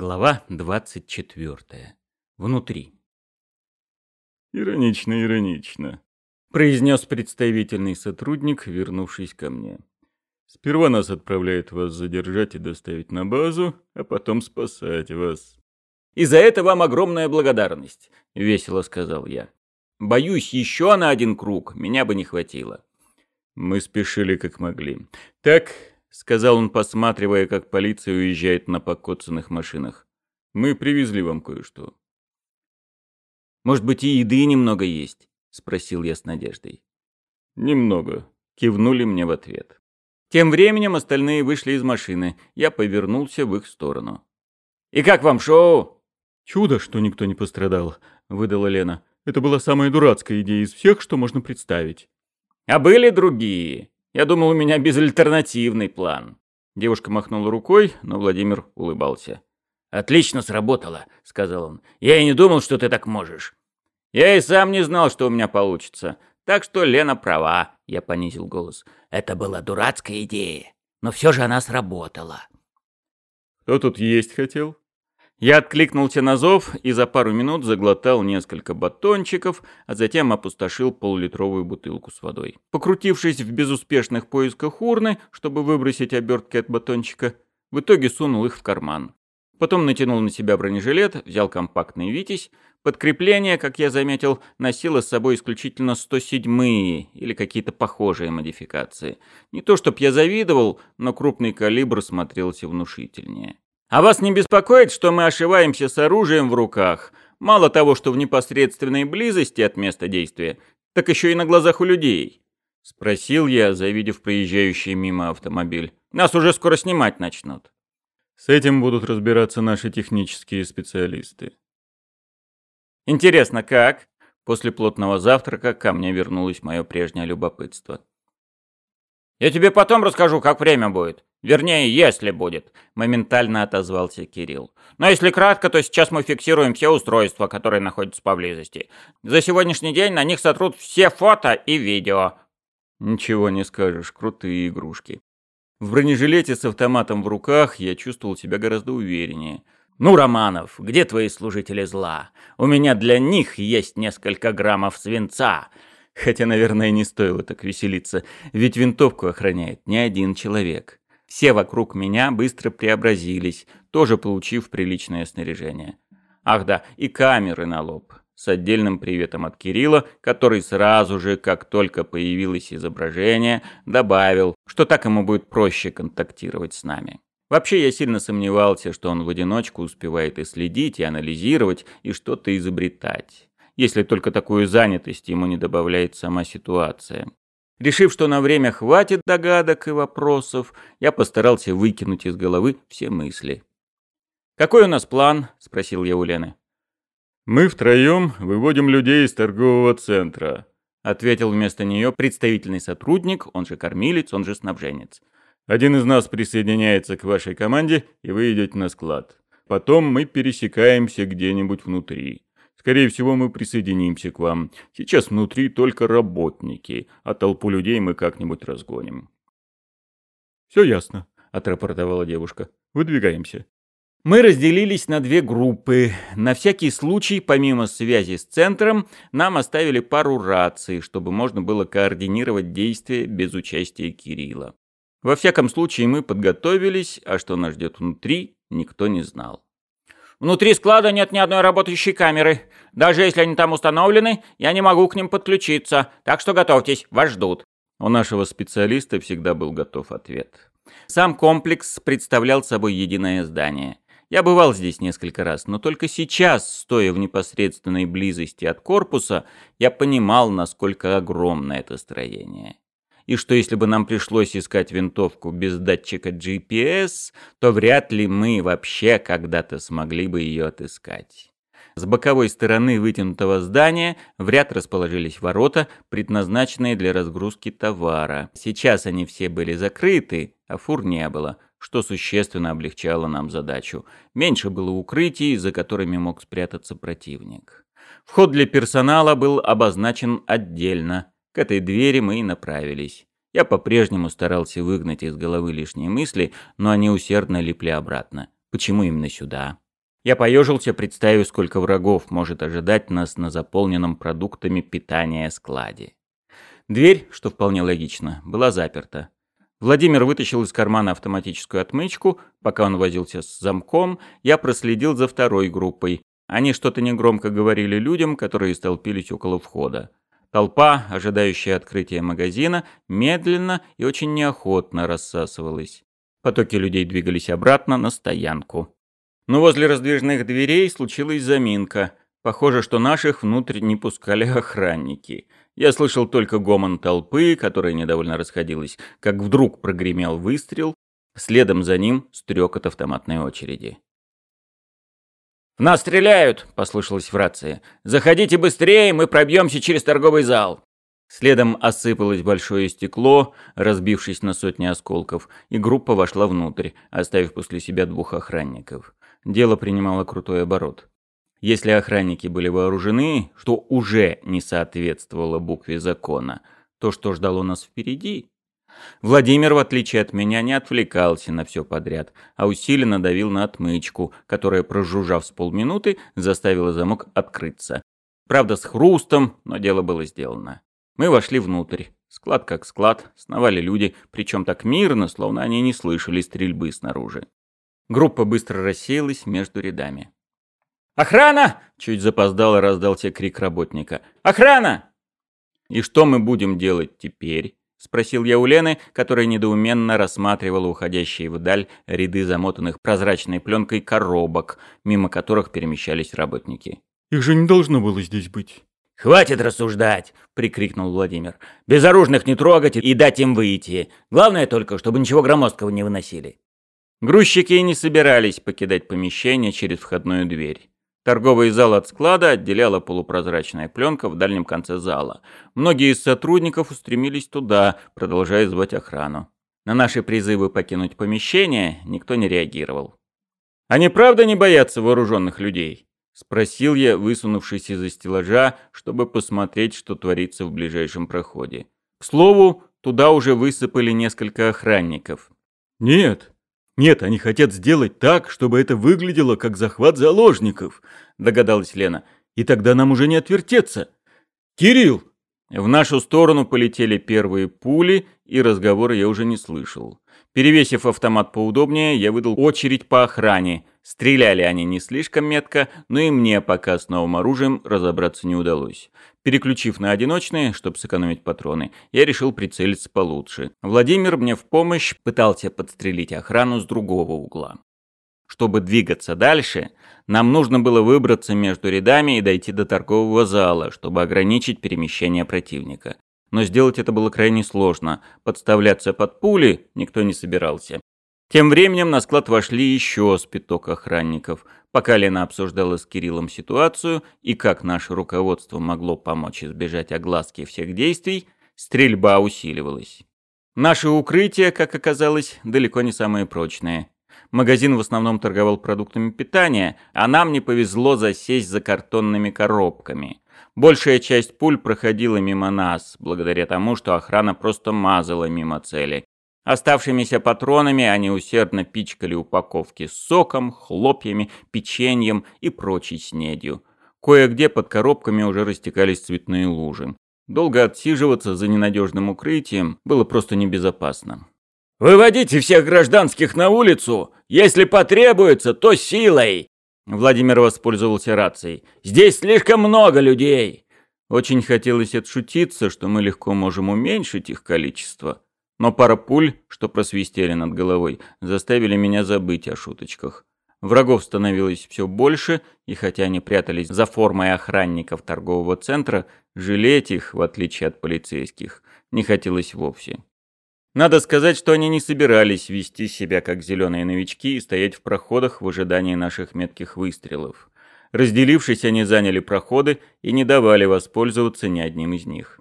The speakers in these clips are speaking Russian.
Глава 24. Внутри. «Иронично, иронично», — произнес представительный сотрудник, вернувшись ко мне. «Сперва нас отправляют вас задержать и доставить на базу, а потом спасать вас». «И за это вам огромная благодарность», — весело сказал я. «Боюсь, еще на один круг меня бы не хватило». Мы спешили как могли. «Так, — сказал он, посматривая, как полиция уезжает на покоцанных машинах. «Мы привезли вам кое-что». «Может быть, и еды немного есть?» — спросил я с надеждой. «Немного», — кивнули мне в ответ. Тем временем остальные вышли из машины. Я повернулся в их сторону. «И как вам шоу?» «Чудо, что никто не пострадал», — выдала Лена. «Это была самая дурацкая идея из всех, что можно представить». «А были другие?» Я думал, у меня безальтернативный план. Девушка махнула рукой, но Владимир улыбался. «Отлично сработало», — сказал он. «Я и не думал, что ты так можешь». «Я и сам не знал, что у меня получится. Так что Лена права», — я понизил голос. «Это была дурацкая идея, но все же она сработала». «Кто тут есть хотел?» Я откликнулся на зов и за пару минут заглотал несколько батончиков, а затем опустошил полулитровую бутылку с водой. Покрутившись в безуспешных поисках урны, чтобы выбросить обертки от батончика, в итоге сунул их в карман. Потом натянул на себя бронежилет, взял компактный «Витязь». Подкрепление, как я заметил, носило с собой исключительно 107-е или какие-то похожие модификации. Не то чтоб я завидовал, но крупный калибр смотрелся внушительнее. А вас не беспокоит, что мы ошиваемся с оружием в руках? Мало того, что в непосредственной близости от места действия, так еще и на глазах у людей?» Спросил я, завидев проезжающий мимо автомобиль. «Нас уже скоро снимать начнут». «С этим будут разбираться наши технические специалисты». «Интересно, как?» После плотного завтрака ко мне вернулось мое прежнее любопытство. «Я тебе потом расскажу, как время будет. Вернее, если будет», — моментально отозвался Кирилл. «Но если кратко, то сейчас мы фиксируем все устройства, которые находятся поблизости. За сегодняшний день на них сотрут все фото и видео». «Ничего не скажешь, крутые игрушки». В бронежилете с автоматом в руках я чувствовал себя гораздо увереннее. «Ну, Романов, где твои служители зла? У меня для них есть несколько граммов свинца. Хотя, наверное, не стоило так веселиться, ведь винтовку охраняет не один человек. Все вокруг меня быстро преобразились, тоже получив приличное снаряжение. Ах да, и камеры на лоб. С отдельным приветом от Кирилла, который сразу же, как только появилось изображение, добавил, что так ему будет проще контактировать с нами. Вообще я сильно сомневался, что он в одиночку успевает и следить, и анализировать, и что-то изобретать если только такую занятость ему не добавляет сама ситуация. Решив, что на время хватит догадок и вопросов, я постарался выкинуть из головы все мысли. «Какой у нас план?» – спросил я у Лены. «Мы втроем выводим людей из торгового центра», – ответил вместо нее представительный сотрудник, он же кормилец, он же снабженец. «Один из нас присоединяется к вашей команде, и вы идете на склад. Потом мы пересекаемся где-нибудь внутри. Скорее всего, мы присоединимся к вам. Сейчас внутри только работники, а толпу людей мы как-нибудь разгоним». «Все ясно», — отрапортовала девушка. «Выдвигаемся». Мы разделились на две группы. На всякий случай, помимо связи с центром, нам оставили пару раций, чтобы можно было координировать действия без участия Кирилла. Во всяком случае, мы подготовились, а что нас ждет внутри, никто не знал. Внутри склада нет ни одной работающей камеры. Даже если они там установлены, я не могу к ним подключиться. Так что готовьтесь, вас ждут». У нашего специалиста всегда был готов ответ. Сам комплекс представлял собой единое здание. Я бывал здесь несколько раз, но только сейчас, стоя в непосредственной близости от корпуса, я понимал, насколько огромно это строение и что если бы нам пришлось искать винтовку без датчика GPS, то вряд ли мы вообще когда-то смогли бы ее отыскать. С боковой стороны вытянутого здания в ряд расположились ворота, предназначенные для разгрузки товара. Сейчас они все были закрыты, а фур не было, что существенно облегчало нам задачу. Меньше было укрытий, за которыми мог спрятаться противник. Вход для персонала был обозначен отдельно, к этой двери мы и направились. Я по-прежнему старался выгнать из головы лишние мысли, но они усердно липли обратно. Почему именно сюда? Я поежился, представив, сколько врагов может ожидать нас на заполненном продуктами питания складе. Дверь, что вполне логично, была заперта. Владимир вытащил из кармана автоматическую отмычку. Пока он возился с замком, я проследил за второй группой. Они что-то негромко говорили людям, которые столпились около входа. Толпа, ожидающая открытия магазина, медленно и очень неохотно рассасывалась. Потоки людей двигались обратно на стоянку. Но возле раздвижных дверей случилась заминка. Похоже, что наших внутрь не пускали охранники. Я слышал только гомон толпы, которая недовольно расходилась, как вдруг прогремел выстрел, следом за ним стрекот автоматной очереди. «В нас стреляют!» — послышалось в рации. «Заходите быстрее, мы пробьемся через торговый зал!» Следом осыпалось большое стекло, разбившись на сотни осколков, и группа вошла внутрь, оставив после себя двух охранников. Дело принимало крутой оборот. Если охранники были вооружены, что уже не соответствовало букве закона, то что ждало нас впереди? Владимир, в отличие от меня, не отвлекался на все подряд, а усиленно давил на отмычку, которая, прожужжав с полминуты, заставила замок открыться. Правда, с хрустом, но дело было сделано. Мы вошли внутрь. Склад как склад, сновали люди, причем так мирно, словно они не слышали стрельбы снаружи. Группа быстро рассеялась между рядами. «Охрана!» — чуть запоздало раздался крик работника. «Охрана!» «И что мы будем делать теперь?» — спросил я у Лены, которая недоуменно рассматривала уходящие вдаль ряды замотанных прозрачной пленкой коробок, мимо которых перемещались работники. «Их же не должно было здесь быть». «Хватит рассуждать!» — прикрикнул Владимир. «Безоружных не трогать и дать им выйти. Главное только, чтобы ничего громоздкого не выносили». Грузчики не собирались покидать помещение через входную дверь. Торговый зал от склада отделяла полупрозрачная пленка в дальнем конце зала. Многие из сотрудников устремились туда, продолжая звать охрану. На наши призывы покинуть помещение никто не реагировал. «Они правда не боятся вооруженных людей?» — спросил я, высунувшись из-за стеллажа, чтобы посмотреть, что творится в ближайшем проходе. К слову, туда уже высыпали несколько охранников. «Нет», «Нет, они хотят сделать так, чтобы это выглядело как захват заложников», — догадалась Лена. «И тогда нам уже не отвертеться. Кирилл!» В нашу сторону полетели первые пули, и разговора я уже не слышал. Перевесив автомат поудобнее, я выдал очередь по охране. Стреляли они не слишком метко, но и мне пока с новым оружием разобраться не удалось. Переключив на одиночные, чтобы сэкономить патроны, я решил прицелиться получше. Владимир мне в помощь пытался подстрелить охрану с другого угла. Чтобы двигаться дальше, нам нужно было выбраться между рядами и дойти до торгового зала, чтобы ограничить перемещение противника. Но сделать это было крайне сложно. Подставляться под пули никто не собирался. Тем временем на склад вошли еще спиток охранников. Пока Лена обсуждала с Кириллом ситуацию и как наше руководство могло помочь избежать огласки всех действий, стрельба усиливалась. Наши укрытия, как оказалось, далеко не самые прочные. Магазин в основном торговал продуктами питания, а нам не повезло засесть за картонными коробками. Большая часть пуль проходила мимо нас, благодаря тому, что охрана просто мазала мимо цели. Оставшимися патронами они усердно пичкали упаковки с соком, хлопьями, печеньем и прочей снедью. Кое-где под коробками уже растекались цветные лужи. Долго отсиживаться за ненадежным укрытием было просто небезопасно. «Выводите всех гражданских на улицу! Если потребуется, то силой!» Владимир воспользовался рацией. «Здесь слишком много людей!» Очень хотелось отшутиться, что мы легко можем уменьшить их количество. Но пара пуль, что просвистели над головой, заставили меня забыть о шуточках. Врагов становилось все больше, и хотя они прятались за формой охранников торгового центра, жалеть их, в отличие от полицейских, не хотелось вовсе. Надо сказать, что они не собирались вести себя как зеленые новички и стоять в проходах в ожидании наших метких выстрелов. Разделившись, они заняли проходы и не давали воспользоваться ни одним из них.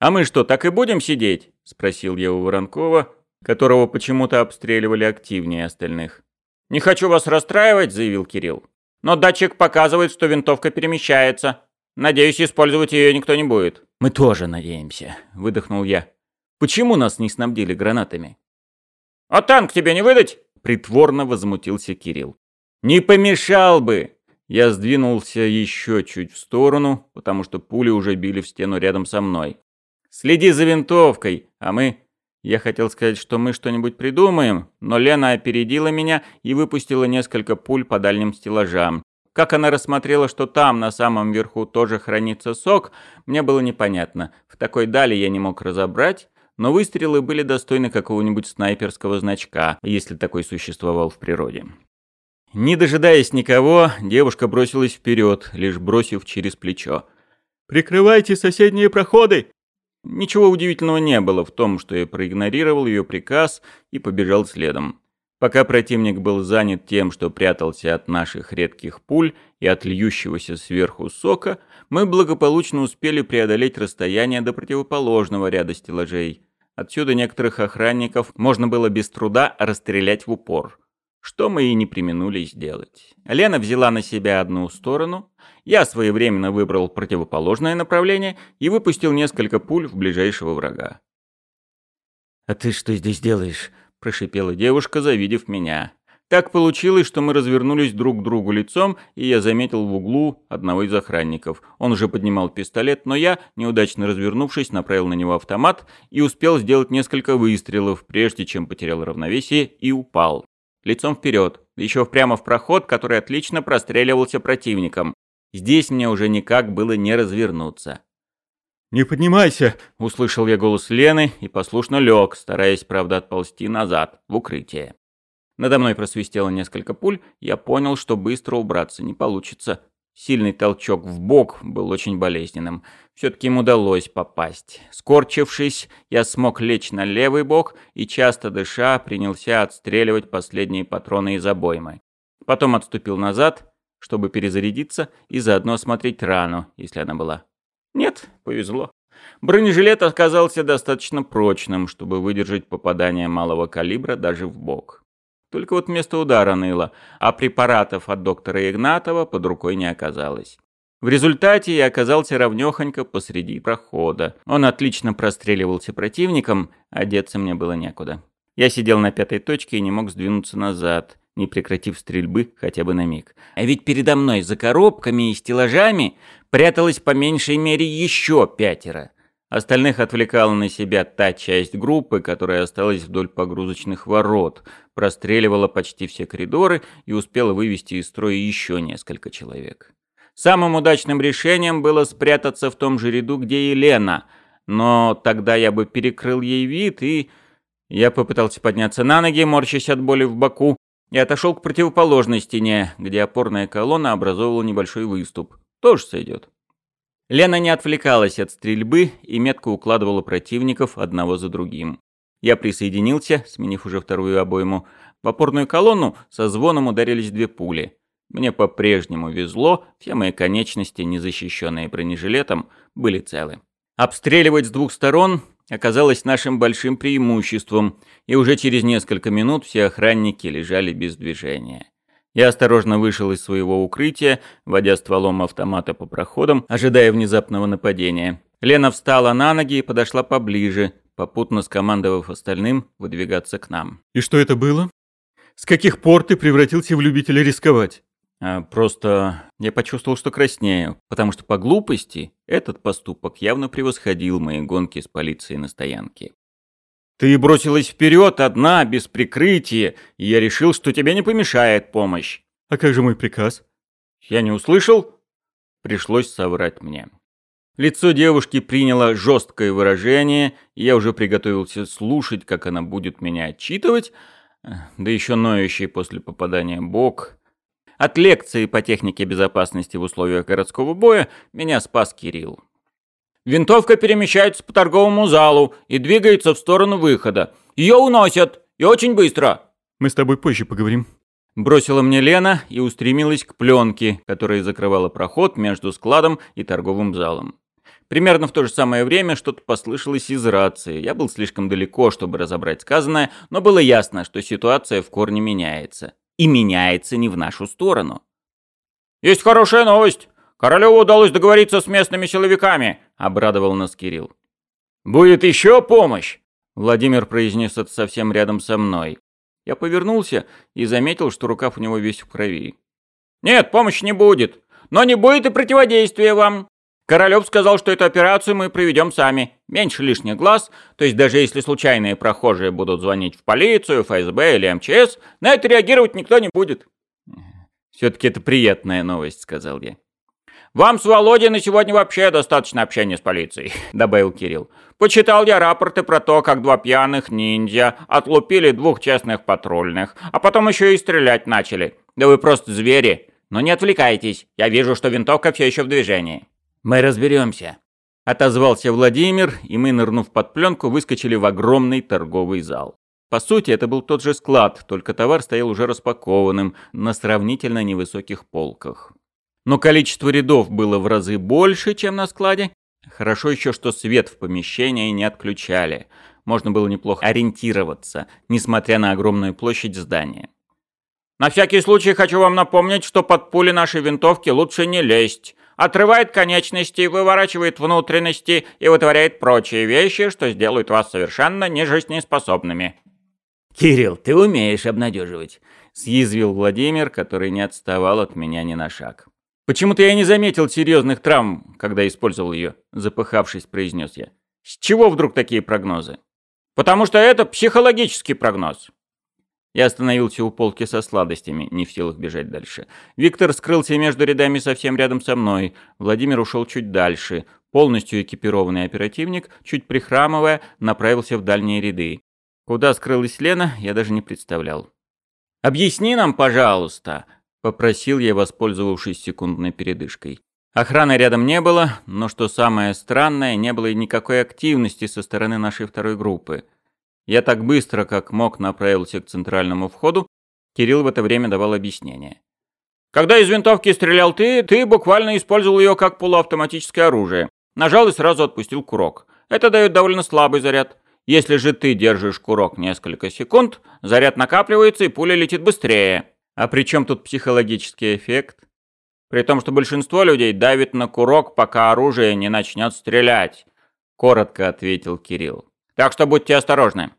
«А мы что, так и будем сидеть?» – спросил я у Воронкова, которого почему-то обстреливали активнее остальных. «Не хочу вас расстраивать», – заявил Кирилл. «Но датчик показывает, что винтовка перемещается. Надеюсь, использовать ее никто не будет». «Мы тоже надеемся», – выдохнул я. Почему нас не снабдили гранатами? «А танк тебе не выдать?» — притворно возмутился Кирилл. Не помешал бы. Я сдвинулся еще чуть в сторону, потому что пули уже били в стену рядом со мной. Следи за винтовкой, а мы я хотел сказать, что мы что-нибудь придумаем, но Лена опередила меня и выпустила несколько пуль по дальним стеллажам. Как она рассмотрела, что там, на самом верху, тоже хранится сок, мне было непонятно. В такой дали я не мог разобрать, но выстрелы были достойны какого-нибудь снайперского значка, если такой существовал в природе. Не дожидаясь никого, девушка бросилась вперед, лишь бросив через плечо. «Прикрывайте соседние проходы!» Ничего удивительного не было в том, что я проигнорировал ее приказ и побежал следом. Пока противник был занят тем, что прятался от наших редких пуль и от льющегося сверху сока, мы благополучно успели преодолеть расстояние до противоположного ряда стеллажей. Отсюда некоторых охранников можно было без труда расстрелять в упор что мы и не применули сделать. Лена взяла на себя одну сторону, я своевременно выбрал противоположное направление и выпустил несколько пуль в ближайшего врага. «А ты что здесь делаешь?» – прошипела девушка, завидев меня. Так получилось, что мы развернулись друг к другу лицом, и я заметил в углу одного из охранников. Он уже поднимал пистолет, но я, неудачно развернувшись, направил на него автомат и успел сделать несколько выстрелов, прежде чем потерял равновесие и упал лицом вперед, еще прямо в проход, который отлично простреливался противником. Здесь мне уже никак было не развернуться. «Не поднимайся!» — услышал я голос Лены и послушно лег, стараясь, правда, отползти назад, в укрытие. Надо мной просвистело несколько пуль, я понял, что быстро убраться не получится. Сильный толчок в бок был очень болезненным. Все-таки им удалось попасть. Скорчившись, я смог лечь на левый бок и, часто дыша, принялся отстреливать последние патроны из обоймы. Потом отступил назад, чтобы перезарядиться и заодно осмотреть рану, если она была. Нет, повезло. Бронежилет оказался достаточно прочным, чтобы выдержать попадание малого калибра даже в бок. Только вот место удара ныло, а препаратов от доктора Игнатова под рукой не оказалось. В результате я оказался равнёхонько посреди прохода. Он отлично простреливался противником, а деться мне было некуда. Я сидел на пятой точке и не мог сдвинуться назад, не прекратив стрельбы хотя бы на миг. А ведь передо мной за коробками и стеллажами пряталось по меньшей мере ещё пятеро. Остальных отвлекала на себя та часть группы, которая осталась вдоль погрузочных ворот, простреливала почти все коридоры и успела вывести из строя еще несколько человек. Самым удачным решением было спрятаться в том же ряду, где и Лена, но тогда я бы перекрыл ей вид и... Я попытался подняться на ноги, морщась от боли в боку, и отошел к противоположной стене, где опорная колонна образовывала небольшой выступ. Тоже сойдет. Лена не отвлекалась от стрельбы и метко укладывала противников одного за другим. Я присоединился, сменив уже вторую обойму. В опорную колонну со звоном ударились две пули. Мне по-прежнему везло, все мои конечности, не защищенные бронежилетом, были целы. Обстреливать с двух сторон оказалось нашим большим преимуществом, и уже через несколько минут все охранники лежали без движения. Я осторожно вышел из своего укрытия, водя стволом автомата по проходам, ожидая внезапного нападения. Лена встала на ноги и подошла поближе, попутно скомандовав остальным выдвигаться к нам. «И что это было? С каких пор ты превратился в любителя рисковать?» а, «Просто я почувствовал, что краснею, потому что по глупости этот поступок явно превосходил мои гонки с полицией на стоянке. Ты бросилась вперед одна, без прикрытия, и я решил, что тебе не помешает помощь. А как же мой приказ? Я не услышал. Пришлось соврать мне. Лицо девушки приняло жесткое выражение, и я уже приготовился слушать, как она будет меня отчитывать, да еще ноющий после попадания бок. От лекции по технике безопасности в условиях городского боя меня спас Кирилл. Винтовка перемещается по торговому залу и двигается в сторону выхода. Ее уносят, и очень быстро. Мы с тобой позже поговорим. Бросила мне Лена и устремилась к пленке, которая закрывала проход между складом и торговым залом. Примерно в то же самое время что-то послышалось из рации. Я был слишком далеко, чтобы разобрать сказанное, но было ясно, что ситуация в корне меняется. И меняется не в нашу сторону. «Есть хорошая новость!» Королеву удалось договориться с местными силовиками», — обрадовал нас Кирилл. «Будет еще помощь!» — Владимир произнес это совсем рядом со мной. Я повернулся и заметил, что рукав у него весь в крови. «Нет, помощи не будет. Но не будет и противодействия вам. Королёв сказал, что эту операцию мы проведем сами. Меньше лишних глаз, то есть даже если случайные прохожие будут звонить в полицию, ФСБ или МЧС, на это реагировать никто не будет. Все-таки это приятная новость, сказал я. «Вам с Володей на сегодня вообще достаточно общения с полицией», — добавил Кирилл. «Почитал я рапорты про то, как два пьяных ниндзя отлупили двух честных патрульных, а потом еще и стрелять начали. Да вы просто звери. Но не отвлекайтесь, я вижу, что винтовка все еще в движении». «Мы разберемся», — отозвался Владимир, и мы, нырнув под пленку, выскочили в огромный торговый зал. По сути, это был тот же склад, только товар стоял уже распакованным на сравнительно невысоких полках. Но количество рядов было в разы больше, чем на складе. Хорошо еще, что свет в помещении не отключали. Можно было неплохо ориентироваться, несмотря на огромную площадь здания. «На всякий случай хочу вам напомнить, что под пули нашей винтовки лучше не лезть», отрывает конечности, выворачивает внутренности и вытворяет прочие вещи, что сделают вас совершенно нежизнеспособными. «Кирилл, ты умеешь обнадеживать», — съязвил Владимир, который не отставал от меня ни на шаг. «Почему-то я не заметил серьезных травм, когда использовал ее», — запыхавшись, произнес я. «С чего вдруг такие прогнозы?» «Потому что это психологический прогноз. Я остановился у полки со сладостями, не в силах бежать дальше. Виктор скрылся между рядами совсем рядом со мной. Владимир ушел чуть дальше. Полностью экипированный оперативник, чуть прихрамывая, направился в дальние ряды. Куда скрылась Лена, я даже не представлял. «Объясни нам, пожалуйста», — попросил я, воспользовавшись секундной передышкой. Охраны рядом не было, но что самое странное, не было и никакой активности со стороны нашей второй группы. Я так быстро, как мог, направился к центральному входу. Кирилл в это время давал объяснение. Когда из винтовки стрелял ты, ты буквально использовал ее как полуавтоматическое оружие. Нажал и сразу отпустил курок. Это дает довольно слабый заряд. Если же ты держишь курок несколько секунд, заряд накапливается и пуля летит быстрее. А при чем тут психологический эффект? При том, что большинство людей давит на курок, пока оружие не начнет стрелять. Коротко ответил Кирилл. Так что будьте осторожны.